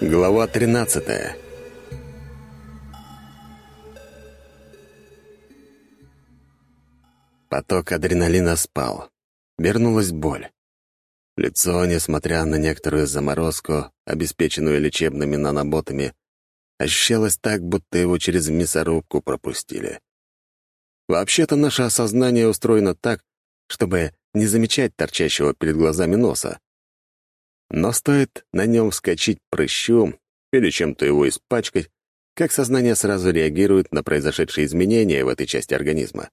Глава 13 Поток адреналина спал. Вернулась боль. Лицо, несмотря на некоторую заморозку, обеспеченную лечебными наноботами, ощущалось так, будто его через мясорубку пропустили. Вообще-то наше осознание устроено так, чтобы не замечать торчащего перед глазами носа. Но стоит на нем вскочить прыщом или чем-то его испачкать, как сознание сразу реагирует на произошедшие изменения в этой части организма.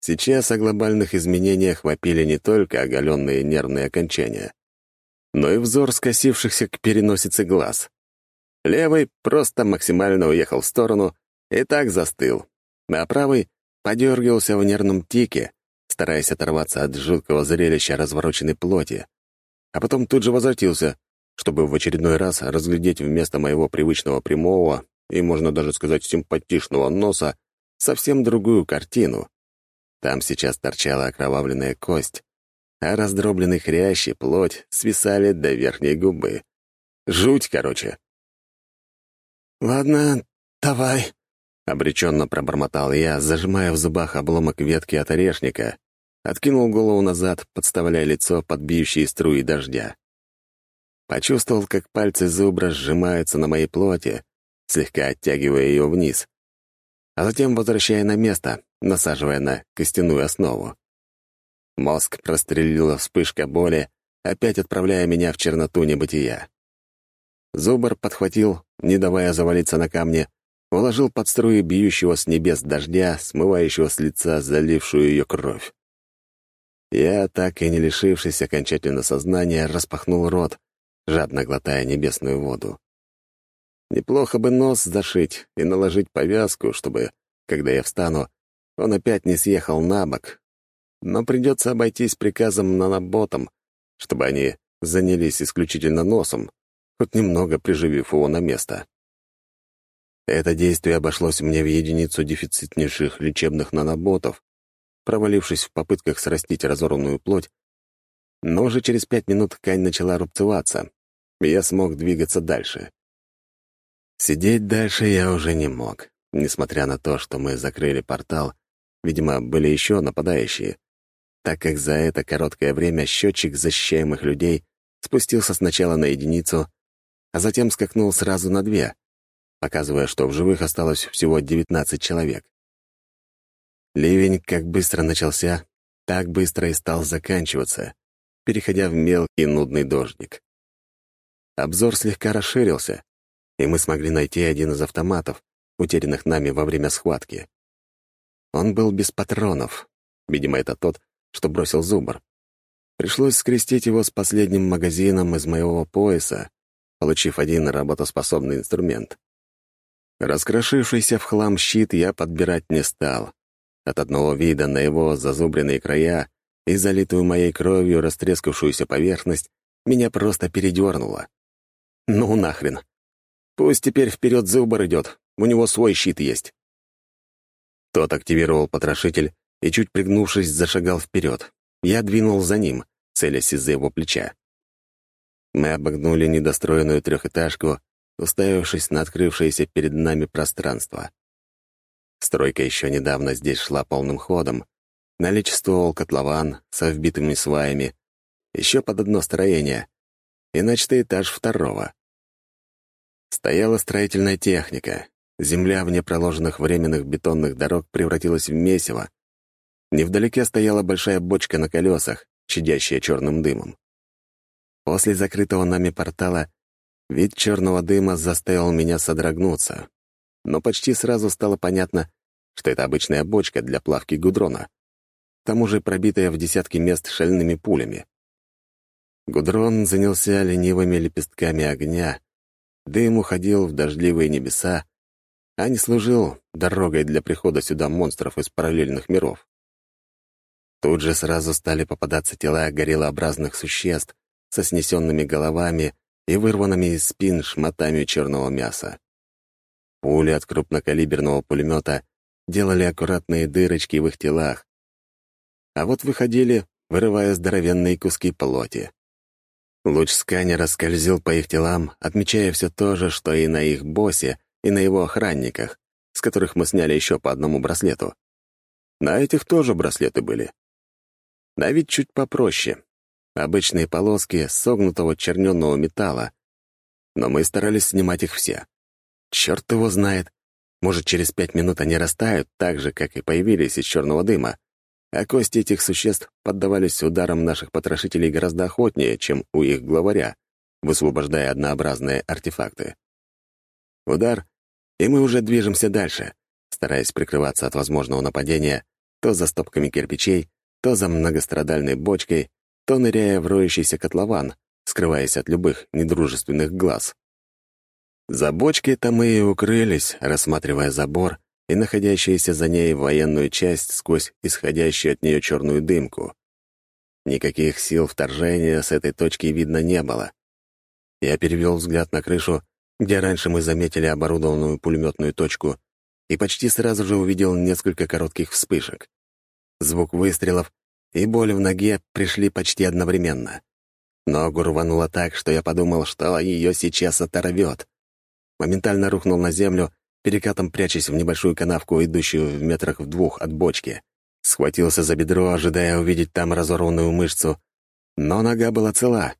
Сейчас о глобальных изменениях вопили не только оголенные нервные окончания, но и взор скосившихся к переносице глаз. Левый просто максимально уехал в сторону и так застыл, а правый подергивался в нервном тике, стараясь оторваться от жуткого зрелища развороченной плоти, а потом тут же возвратился, чтобы в очередной раз разглядеть вместо моего привычного прямого и, можно даже сказать, симпатичного носа совсем другую картину. Там сейчас торчала окровавленная кость, а раздробленный хрящ и плоть свисали до верхней губы. Жуть, короче. «Ладно, давай», — обреченно пробормотал я, зажимая в зубах обломок ветки от орешника, Откинул голову назад, подставляя лицо под бьющие струи дождя. Почувствовал, как пальцы зубра сжимаются на моей плоти, слегка оттягивая ее вниз, а затем возвращая на место, насаживая на костяную основу. Мозг прострелила вспышка боли, опять отправляя меня в черноту небытия. Зубр подхватил, не давая завалиться на камне, уложил под струи бьющего с небес дождя, смывающего с лица залившую ее кровь. Я, так и не лишившись окончательно сознания, распахнул рот, жадно глотая небесную воду. Неплохо бы нос зашить и наложить повязку, чтобы, когда я встану, он опять не съехал на бок. Но придется обойтись приказом наноботам, чтобы они занялись исключительно носом, хоть немного приживив его на место. Это действие обошлось мне в единицу дефицитнейших лечебных наноботов, провалившись в попытках срастить разорванную плоть, но уже через пять минут ткань начала рубцеваться, и я смог двигаться дальше. Сидеть дальше я уже не мог, несмотря на то, что мы закрыли портал, видимо, были еще нападающие, так как за это короткое время счетчик защищаемых людей спустился сначала на единицу, а затем скакнул сразу на две, показывая, что в живых осталось всего 19 человек. Ливень как быстро начался, так быстро и стал заканчиваться, переходя в мелкий нудный дождик. Обзор слегка расширился, и мы смогли найти один из автоматов, утерянных нами во время схватки. Он был без патронов. Видимо, это тот, что бросил зубр. Пришлось скрестить его с последним магазином из моего пояса, получив один работоспособный инструмент. Раскрошившийся в хлам щит я подбирать не стал, от одного вида на его зазубренные края и залитую моей кровью растрескавшуюся поверхность меня просто передернуло. Ну нахрен. Пусть теперь вперед зубр идет, у него свой щит есть. Тот активировал потрошитель и, чуть пригнувшись, зашагал вперед. Я двинул за ним, целясь из-за его плеча. Мы обогнули недостроенную трехэтажку, уставившись на открывшееся перед нами пространство. Стройка еще недавно здесь шла полным ходом. Наличествовал котлован со вбитыми сваями, еще под одно строение, и начатый этаж второго. Стояла строительная техника. Земля в непроложенных временных бетонных дорог превратилась в месиво. Невдалеке стояла большая бочка на колесах, чадящая черным дымом. После закрытого нами портала вид черного дыма заставил меня содрогнуться но почти сразу стало понятно, что это обычная бочка для плавки гудрона, к тому же пробитая в десятки мест шальными пулями. Гудрон занялся ленивыми лепестками огня, дым уходил в дождливые небеса, а не служил дорогой для прихода сюда монстров из параллельных миров. Тут же сразу стали попадаться тела горелообразных существ со снесенными головами и вырванными из спин шматами черного мяса. Пули от крупнокалиберного пулемета делали аккуратные дырочки в их телах, а вот выходили, вырывая здоровенные куски плоти. Луч сканера скользил по их телам, отмечая все то же, что и на их боссе, и на его охранниках, с которых мы сняли еще по одному браслету. На этих тоже браслеты были. На вид чуть попроще. Обычные полоски согнутого черненного металла. Но мы старались снимать их все. Черт его знает. Может, через пять минут они растают так же, как и появились из черного дыма, а кости этих существ поддавались ударам наших потрошителей гораздо охотнее, чем у их главаря, высвобождая однообразные артефакты. Удар, и мы уже движемся дальше, стараясь прикрываться от возможного нападения то за стопками кирпичей, то за многострадальной бочкой, то ныряя в роющийся котлован, скрываясь от любых недружественных глаз. За бочкой-то мы и укрылись, рассматривая забор и находящуюся за ней военную часть сквозь исходящую от нее черную дымку. Никаких сил вторжения с этой точки видно не было. Я перевел взгляд на крышу, где раньше мы заметили оборудованную пулеметную точку, и почти сразу же увидел несколько коротких вспышек. Звук выстрелов и боль в ноге пришли почти одновременно. Ногу рвануло так, что я подумал, что ее сейчас оторвет. Моментально рухнул на землю перекатом прячась в небольшую канавку, идущую в метрах в двух от бочки. Схватился за бедро, ожидая увидеть там разорванную мышцу. Но нога была цела.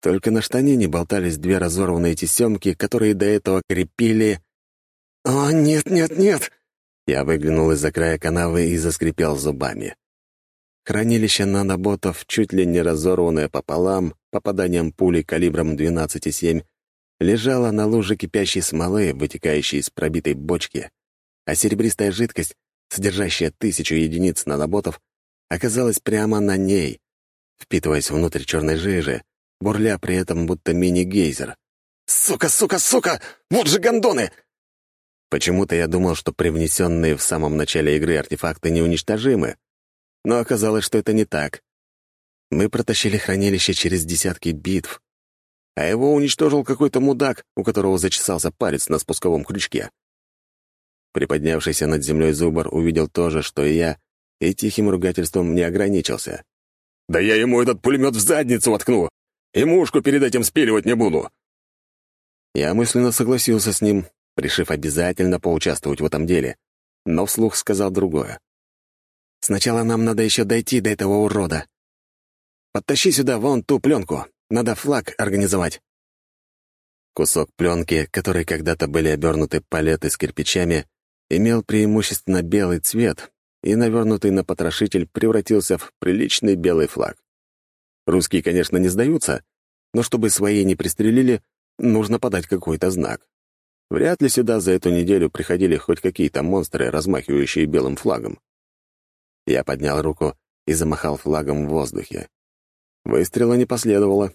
Только на штанине болтались две разорванные тесемки, которые до этого крепили... «О, нет, нет, нет!» Я выглянул из-за края канавы и заскрипел зубами. Хранилище наноботов, чуть ли не разорванное пополам, попаданием пули калибром 12,7, лежала на луже кипящей смолы, вытекающей из пробитой бочки, а серебристая жидкость, содержащая тысячу единиц наноботов, оказалась прямо на ней, впитываясь внутрь черной жижи, бурля при этом будто мини-гейзер. «Сука, сука, сука! Вот же гондоны!» Почему-то я думал, что привнесенные в самом начале игры артефакты неуничтожимы, но оказалось, что это не так. Мы протащили хранилище через десятки битв, а его уничтожил какой-то мудак, у которого зачесался палец на спусковом крючке. Приподнявшийся над землей зубр увидел то же, что и я, и тихим ругательством не ограничился. «Да я ему этот пулемет в задницу воткну! И мушку перед этим спиливать не буду!» Я мысленно согласился с ним, решив обязательно поучаствовать в этом деле, но вслух сказал другое. «Сначала нам надо еще дойти до этого урода. Подтащи сюда вон ту пленку, надо флаг организовать». Кусок пленки, который когда-то были обернуты палеты с кирпичами, имел преимущественно белый цвет, и навернутый на потрошитель превратился в приличный белый флаг. Русские, конечно, не сдаются, но чтобы свои не пристрелили, нужно подать какой-то знак. Вряд ли сюда за эту неделю приходили хоть какие-то монстры, размахивающие белым флагом. Я поднял руку и замахал флагом в воздухе. Выстрела не последовало,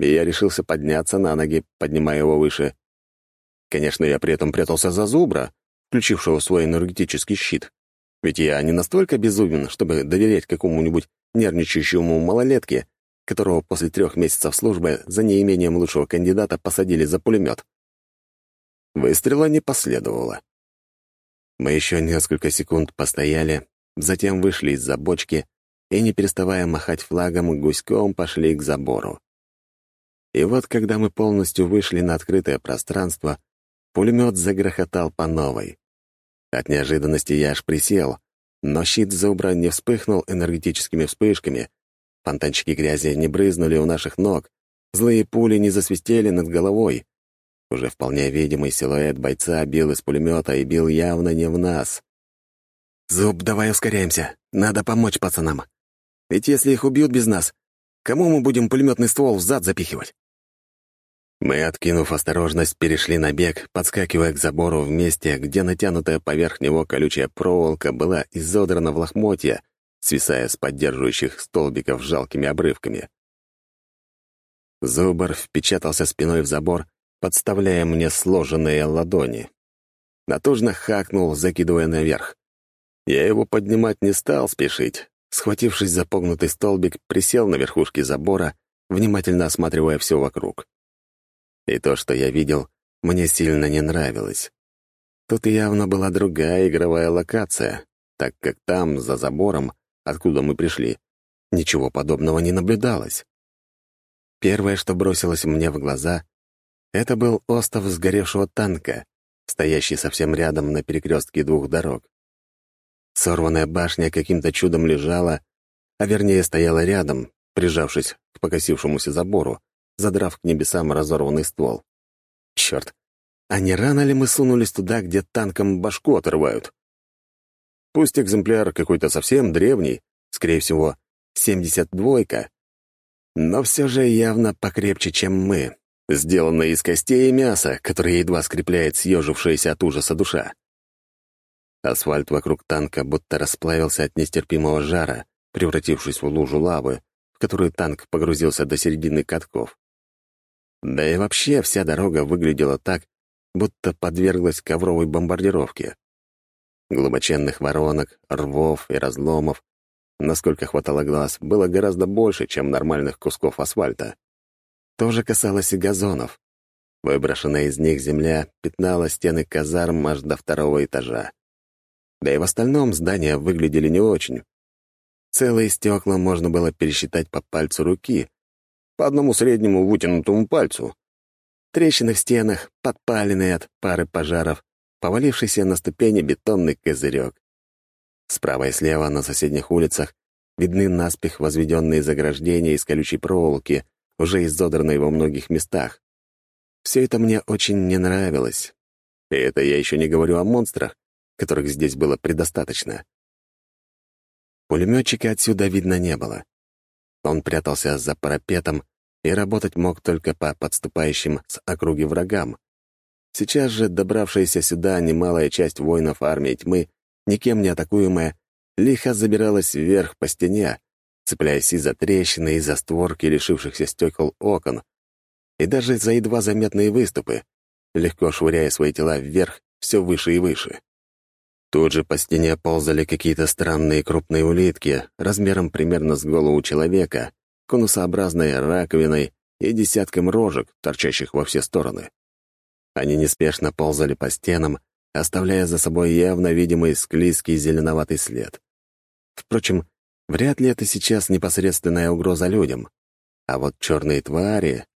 и я решился подняться на ноги, поднимая его выше. Конечно, я при этом прятался за зубра, включившего свой энергетический щит. Ведь я не настолько безумен, чтобы доверять какому-нибудь нервничающему малолетке, которого после трех месяцев службы за неимением лучшего кандидата посадили за пулемет. Выстрела не последовало. Мы еще несколько секунд постояли, затем вышли из-за бочки и, не переставая махать флагом, гуськом пошли к забору. И вот, когда мы полностью вышли на открытое пространство, пулемет загрохотал по новой. От неожиданности я аж присел, но щит зубра не вспыхнул энергетическими вспышками, фонтанчики грязи не брызнули у наших ног, злые пули не засвистели над головой. Уже вполне видимый силуэт бойца бил из пулемета и бил явно не в нас. «Зуб, давай ускоряемся. Надо помочь пацанам. Ведь если их убьют без нас, кому мы будем пулеметный ствол в зад запихивать?» Мы, откинув осторожность, перешли на бег, подскакивая к забору в месте, где натянутая поверх него колючая проволока была изодрана в лохмотья, свисая с поддерживающих столбиков жалкими обрывками. Зубр впечатался спиной в забор, подставляя мне сложенные ладони. Натужно хакнул, закидывая наверх. Я его поднимать не стал спешить. Схватившись за погнутый столбик, присел на верхушке забора, внимательно осматривая все вокруг. И то, что я видел, мне сильно не нравилось. Тут явно была другая игровая локация, так как там, за забором, откуда мы пришли, ничего подобного не наблюдалось. Первое, что бросилось мне в глаза, это был остов сгоревшего танка, стоящий совсем рядом на перекрестке двух дорог. Сорванная башня каким-то чудом лежала, а вернее стояла рядом, прижавшись к покосившемуся забору, задрав к небесам разорванный ствол. Черт, а не рано ли мы сунулись туда, где танком башку отрывают? Пусть экземпляр какой-то совсем древний, скорее всего, 72-ка, но все же явно покрепче, чем мы, сделанный из костей и мяса, которое едва скрепляет съежившаяся от ужаса душа. Асфальт вокруг танка будто расплавился от нестерпимого жара, превратившись в лужу лавы, в которую танк погрузился до середины катков. Да и вообще вся дорога выглядела так, будто подверглась ковровой бомбардировке. Глубоченных воронок, рвов и разломов, насколько хватало глаз, было гораздо больше, чем нормальных кусков асфальта. То же касалось и газонов. Выброшенная из них земля пятнала стены казарм аж до второго этажа. Да и в остальном здания выглядели не очень. Целые стекла можно было пересчитать по пальцу руки, по одному среднему вытянутому пальцу. Трещины в стенах, подпаленные от пары пожаров, повалившийся на ступени бетонный козырек. Справа и слева на соседних улицах видны наспех возведенные заграждения из колючей проволоки, уже изодранные во многих местах. Все это мне очень не нравилось. И это я еще не говорю о монстрах, которых здесь было предостаточно. Пулеметчика отсюда видно не было. Он прятался за парапетом и работать мог только по подступающим с округи врагам. Сейчас же добравшаяся сюда немалая часть воинов армии тьмы, никем не атакуемая, лихо забиралась вверх по стене, цепляясь и за трещины, и за створки лишившихся стекол окон, и даже за едва заметные выступы, легко швыряя свои тела вверх все выше и выше. Тут же по стене ползали какие-то странные крупные улитки, размером примерно с голову человека, конусообразной раковиной и десятком рожек, торчащих во все стороны. Они неспешно ползали по стенам, оставляя за собой явно видимый склизкий зеленоватый след. Впрочем, вряд ли это сейчас непосредственная угроза людям. А вот черные твари...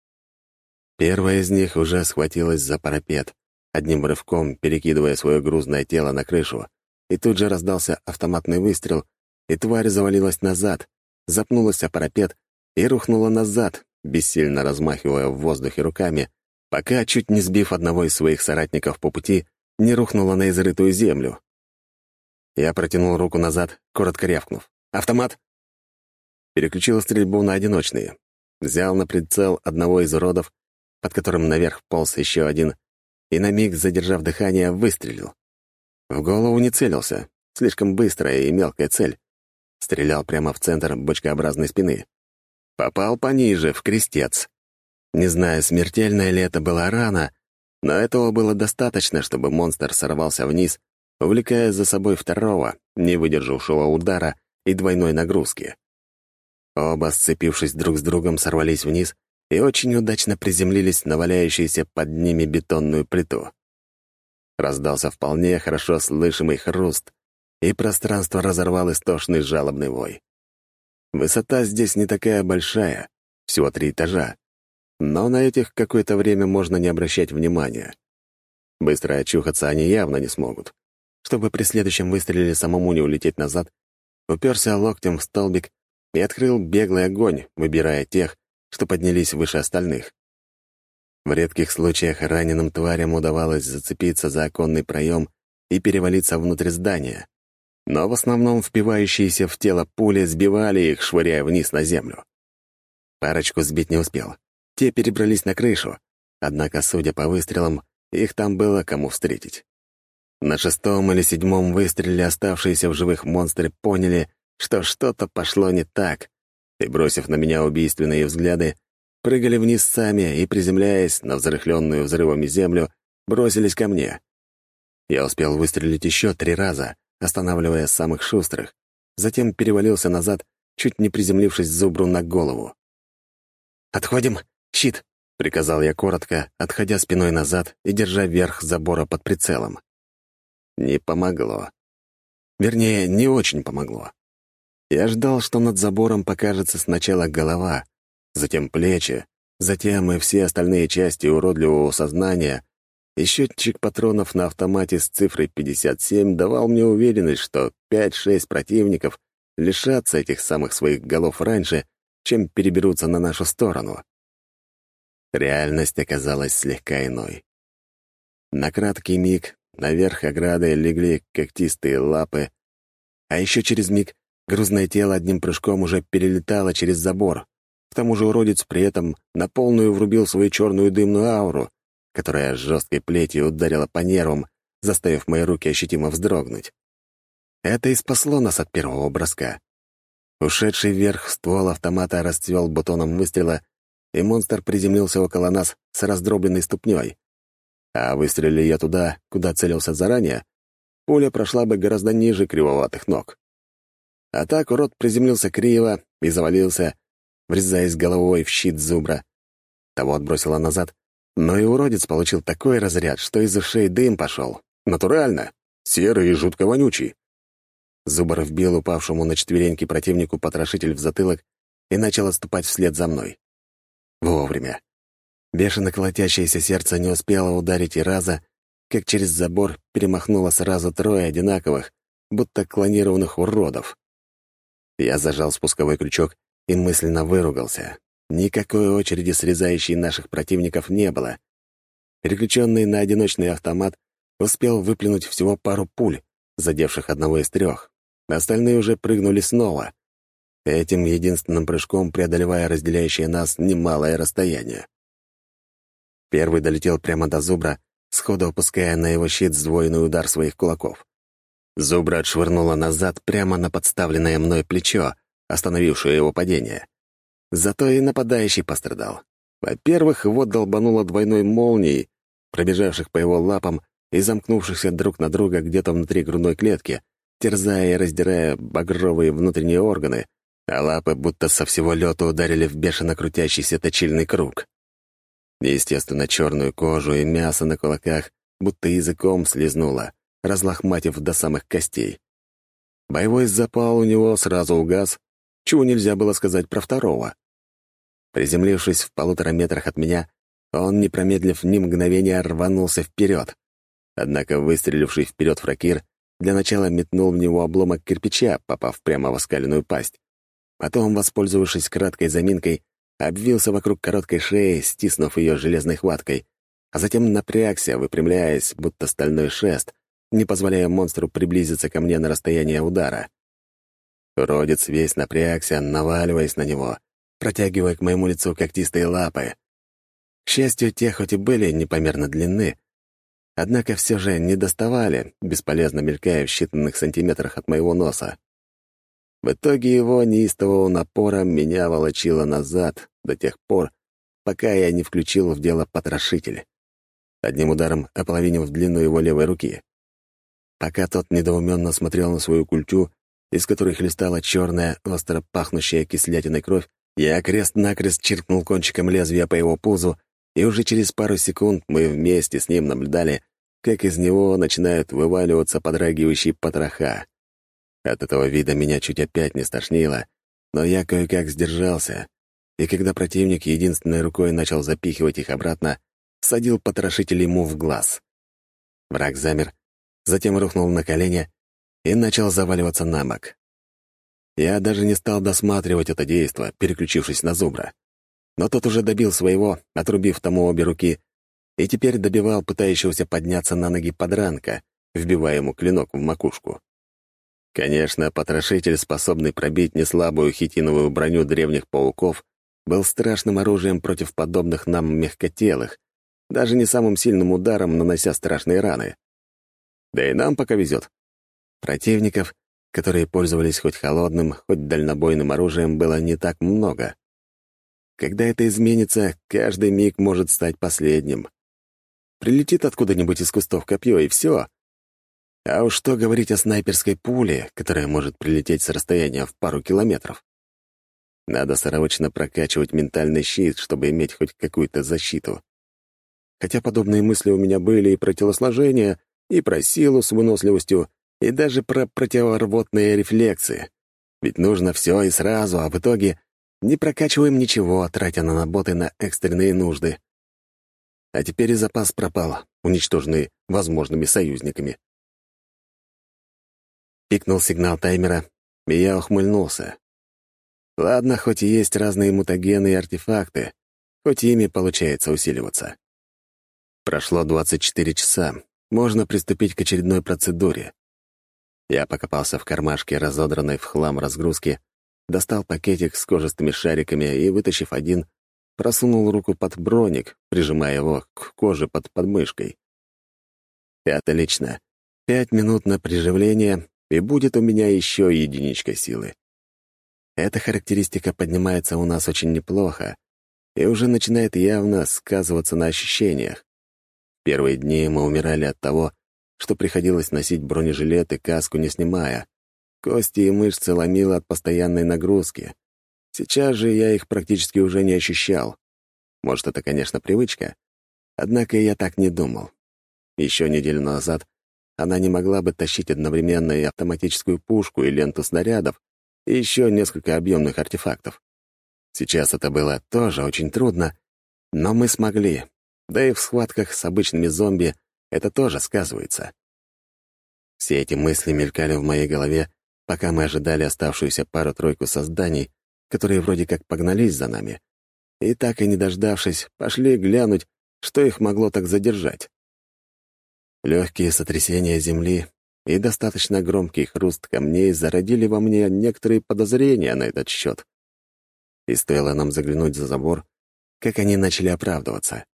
Первая из них уже схватилась за парапет, одним рывком перекидывая свое грузное тело на крышу, и тут же раздался автоматный выстрел, и тварь завалилась назад, запнулась о парапет и рухнула назад, бессильно размахивая в воздухе руками, пока, чуть не сбив одного из своих соратников по пути, не рухнула на изрытую землю. Я протянул руку назад, коротко рявкнув. «Автомат!» Переключил стрельбу на одиночные. Взял на прицел одного из уродов, под которым наверх полз еще один, и на миг, задержав дыхание, выстрелил. В голову не целился. Слишком быстрая и мелкая цель. Стрелял прямо в центр бочкообразной спины. Попал пониже, в крестец. Не знаю, смертельная ли это была рана, но этого было достаточно, чтобы монстр сорвался вниз, увлекая за собой второго, не выдержавшего удара и двойной нагрузки. Оба, сцепившись друг с другом, сорвались вниз и очень удачно приземлились на валяющуюся под ними бетонную плиту. Раздался вполне хорошо слышимый хруст, и пространство разорвал истошный жалобный вой. Высота здесь не такая большая, всего три этажа, но на этих какое-то время можно не обращать внимания. Быстро очухаться они явно не смогут. Чтобы при следующем выстреле самому не улететь назад, уперся локтем в столбик и открыл беглый огонь, выбирая тех, что поднялись выше остальных. В редких случаях раненым тварям удавалось зацепиться за оконный проем и перевалиться внутрь здания, но в основном впивающиеся в тело пули сбивали их, швыряя вниз на землю. Парочку сбить не успел. Те перебрались на крышу, однако, судя по выстрелам, их там было кому встретить. На шестом или седьмом выстреле оставшиеся в живых монстры поняли, что что-то пошло не так, и, бросив на меня убийственные взгляды, прыгали вниз сами и, приземляясь на взрыхленную взрывами землю, бросились ко мне. Я успел выстрелить еще три раза, останавливая самых шустрых, затем перевалился назад, чуть не приземлившись зубру на голову. «Отходим! Щит!» — приказал я коротко, отходя спиной назад и держа верх забора под прицелом. Не помогло. Вернее, не очень помогло. Я ждал, что над забором покажется сначала голова, затем плечи, Затем и все остальные части уродливого сознания, и счетчик патронов на автомате с цифрой 57 давал мне уверенность, что 5-6 противников лишатся этих самых своих голов раньше, чем переберутся на нашу сторону. Реальность оказалась слегка иной. На краткий миг наверх ограды легли когтистые лапы, а еще через миг грузное тело одним прыжком уже перелетало через забор. К тому же уродец при этом на полную врубил свою черную дымную ауру, которая жесткой плетью ударила по нервам, заставив мои руки ощутимо вздрогнуть. Это и спасло нас от первого броска. Ушедший вверх ствол автомата расцвел бутоном выстрела, и монстр приземлился около нас с раздробленной ступней. А выстрелил я туда, куда целился заранее, пуля прошла бы гораздо ниже кривоватых ног. А так урод приземлился криво и завалился, врезаясь головой в щит зубра. Того отбросило назад, но и уродец получил такой разряд, что из ушей дым пошел. Натурально. Серый и жутко вонючий. Зубр вбил упавшему на четвереньки противнику потрошитель в затылок и начал отступать вслед за мной. Вовремя. Бешено колотящееся сердце не успело ударить и раза, как через забор перемахнуло сразу трое одинаковых, будто клонированных уродов. Я зажал спусковой крючок и мысленно выругался. Никакой очереди, срезающей наших противников, не было. Переключенный на одиночный автомат успел выплюнуть всего пару пуль, задевших одного из трех. Остальные уже прыгнули снова, этим единственным прыжком преодолевая разделяющее нас немалое расстояние. Первый долетел прямо до зубра, сходу опуская на его щит сдвоенный удар своих кулаков. Зубра отшвырнула назад прямо на подставленное мной плечо, остановившее его падение. Зато и нападающий пострадал. Во-первых, его долбануло двойной молнией, пробежавших по его лапам и замкнувшихся друг на друга где-то внутри грудной клетки, терзая и раздирая багровые внутренние органы, а лапы будто со всего лета ударили в бешено крутящийся точильный круг. Естественно, черную кожу и мясо на кулаках будто языком слезнуло, разлохматив до самых костей. Боевой запал у него сразу угас, чего нельзя было сказать про второго. Приземлившись в полутора метрах от меня, он, не промедлив ни мгновения, рванулся вперед. Однако выстреливший вперед фракир для начала метнул в него обломок кирпича, попав прямо в оскаленную пасть. Потом, воспользовавшись краткой заминкой, обвился вокруг короткой шеи, стиснув ее железной хваткой, а затем напрягся, выпрямляясь, будто стальной шест, не позволяя монстру приблизиться ко мне на расстояние удара. Родец весь напрягся, наваливаясь на него, протягивая к моему лицу когтистые лапы. К счастью, те хоть и были непомерно длинны, однако все же не доставали, бесполезно мелькая в считанных сантиметрах от моего носа. В итоге его неистового напора меня волочило назад до тех пор, пока я не включил в дело потрошитель, одним ударом ополовинив длину его левой руки. Пока тот недоуменно смотрел на свою культю, из которой хлестала черная, остро пахнущая кислятиной кровь, я крест-накрест чиркнул кончиком лезвия по его пузу, и уже через пару секунд мы вместе с ним наблюдали, как из него начинают вываливаться подрагивающие потроха. От этого вида меня чуть опять не стошнило, но я кое-как сдержался, и когда противник единственной рукой начал запихивать их обратно, садил потрошитель ему в глаз. Враг замер, затем рухнул на колени и начал заваливаться на бок. Я даже не стал досматривать это действо, переключившись на зубра. Но тот уже добил своего, отрубив тому обе руки, и теперь добивал пытающегося подняться на ноги подранка, вбивая ему клинок в макушку. Конечно, потрошитель, способный пробить неслабую хитиновую броню древних пауков, был страшным оружием против подобных нам мягкотелых, даже не самым сильным ударом нанося страшные раны. Да и нам пока везет. Противников, которые пользовались хоть холодным, хоть дальнобойным оружием, было не так много. Когда это изменится, каждый миг может стать последним. Прилетит откуда-нибудь из кустов копье, и все. А уж что говорить о снайперской пуле, которая может прилететь с расстояния в пару километров. Надо срочно прокачивать ментальный щит, чтобы иметь хоть какую-то защиту. Хотя подобные мысли у меня были и про телосложение, и про силу с выносливостью, и даже про противорвотные рефлексы. Ведь нужно все и сразу, а в итоге Не прокачиваем ничего, тратя на наботы на экстренные нужды. А теперь и запас пропал, уничтоженный возможными союзниками. Пикнул сигнал таймера, и я ухмыльнулся. Ладно, хоть и есть разные мутагены и артефакты, хоть ими получается усиливаться. Прошло 24 часа, можно приступить к очередной процедуре. Я покопался в кармашке разодранной в хлам разгрузки, достал пакетик с кожистыми шариками и, вытащив один, просунул руку под броник, прижимая его к коже под подмышкой. Отлично. Пять минут на приживление, и будет у меня еще единичка силы. Эта характеристика поднимается у нас очень неплохо и уже начинает явно сказываться на ощущениях. Первые дни мы умирали от того, что приходилось носить бронежилет и каску не снимая. Кости и мышцы ломило от постоянной нагрузки. Сейчас же я их практически уже не ощущал. Может, это, конечно, привычка. Однако я так не думал. Еще неделю назад она не могла бы тащить одновременно и автоматическую пушку, и ленту снарядов, и еще несколько объемных артефактов. Сейчас это было тоже очень трудно, но мы смогли. Да и в схватках с обычными зомби это тоже сказывается. Все эти мысли мелькали в моей голове, пока мы ожидали оставшуюся пару-тройку созданий, которые вроде как погнались за нами, и так и не дождавшись, пошли глянуть, что их могло так задержать. Легкие сотрясения земли и достаточно громкий хруст камней зародили во мне некоторые подозрения на этот счет. И стоило нам заглянуть за забор, как они начали оправдываться.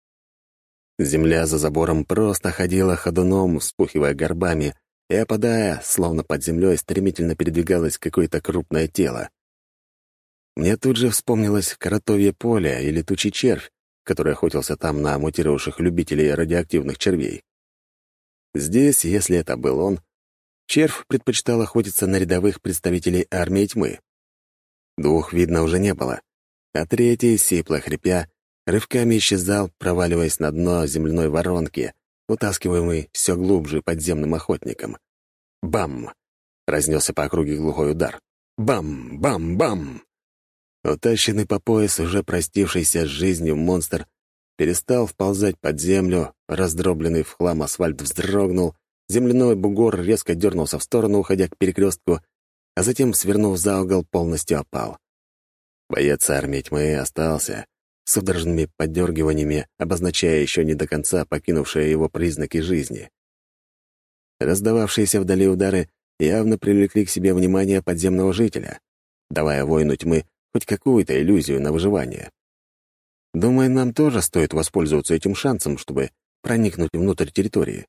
Земля за забором просто ходила ходуном, вспухивая горбами, и, опадая, словно под землей, стремительно передвигалось какое-то крупное тело. Мне тут же вспомнилось коротовье поле и летучий червь, который охотился там на мутировавших любителей радиоактивных червей. Здесь, если это был он, червь предпочитал охотиться на рядовых представителей армии тьмы. Двух, видно, уже не было, а третий, сипло хрипя, рывками исчезал, проваливаясь на дно земляной воронки, утаскиваемый все глубже подземным охотником. Бам! Разнесся по округе глухой удар. Бам! Бам! Бам! Утащенный по пояс, уже простившийся с жизнью монстр, перестал вползать под землю, раздробленный в хлам асфальт вздрогнул, земляной бугор резко дернулся в сторону, уходя к перекрестку, а затем, свернув за угол, полностью опал. Боец армии тьмы остался, судорожными подергиваниями, обозначая еще не до конца покинувшие его признаки жизни. Раздававшиеся вдали удары явно привлекли к себе внимание подземного жителя, давая воину тьмы хоть какую-то иллюзию на выживание. Думаю, нам тоже стоит воспользоваться этим шансом, чтобы проникнуть внутрь территории.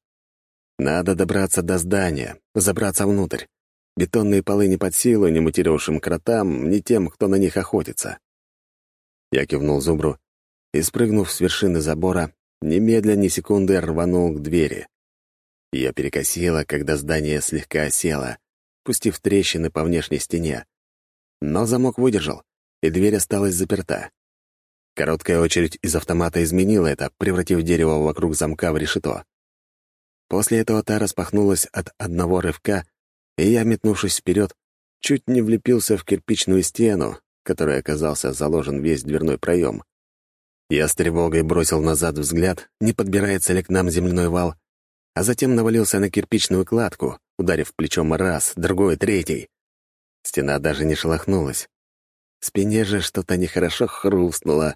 Надо добраться до здания, забраться внутрь. Бетонные полы не под силу ни мутировавшим кротам, ни тем, кто на них охотится. Я кивнул зубру и, спрыгнув с вершины забора, немедленно ни секунды рванул к двери. Ее перекосило, когда здание слегка осело, пустив трещины по внешней стене. Но замок выдержал, и дверь осталась заперта. Короткая очередь из автомата изменила это, превратив дерево вокруг замка в решето. После этого та распахнулась от одного рывка, и я, метнувшись вперед, чуть не влепился в кирпичную стену, которой оказался заложен весь дверной проем. Я с тревогой бросил назад взгляд, не подбирается ли к нам земляной вал, а затем навалился на кирпичную кладку, ударив плечом раз, другой, третий. Стена даже не шелохнулась. В спине же что-то нехорошо хрустнуло,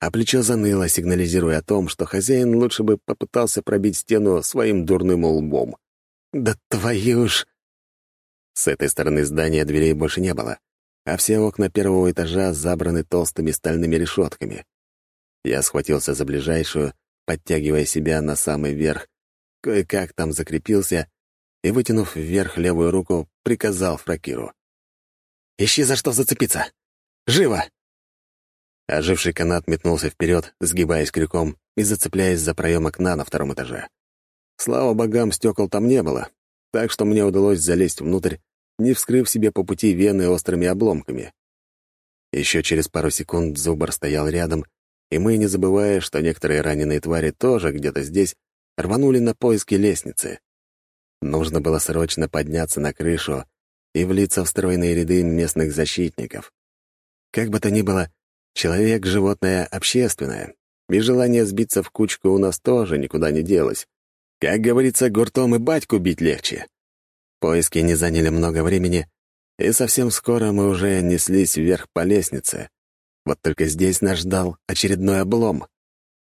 а плечо заныло, сигнализируя о том, что хозяин лучше бы попытался пробить стену своим дурным лбом. «Да твою ж...» С этой стороны здания дверей больше не было а все окна первого этажа забраны толстыми стальными решетками. Я схватился за ближайшую, подтягивая себя на самый верх, кое-как там закрепился и, вытянув вверх левую руку, приказал Фракиру. «Ищи за что зацепиться! Живо!» Оживший канат метнулся вперед, сгибаясь крюком и зацепляясь за проем окна на втором этаже. Слава богам, стекол там не было, так что мне удалось залезть внутрь не вскрыв себе по пути вены острыми обломками. Еще через пару секунд Зубр стоял рядом, и мы, не забывая, что некоторые раненые твари тоже где-то здесь, рванули на поиски лестницы. Нужно было срочно подняться на крышу и влиться в стройные ряды местных защитников. Как бы то ни было, человек — животное общественное, и желание сбиться в кучку у нас тоже никуда не делось. Как говорится, гуртом и батьку бить легче. Поиски не заняли много времени, и совсем скоро мы уже неслись вверх по лестнице. Вот только здесь нас ждал очередной облом.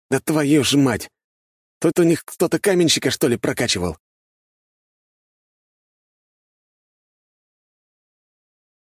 «Да твою ж мать! Тут у них кто-то каменщика, что ли, прокачивал?»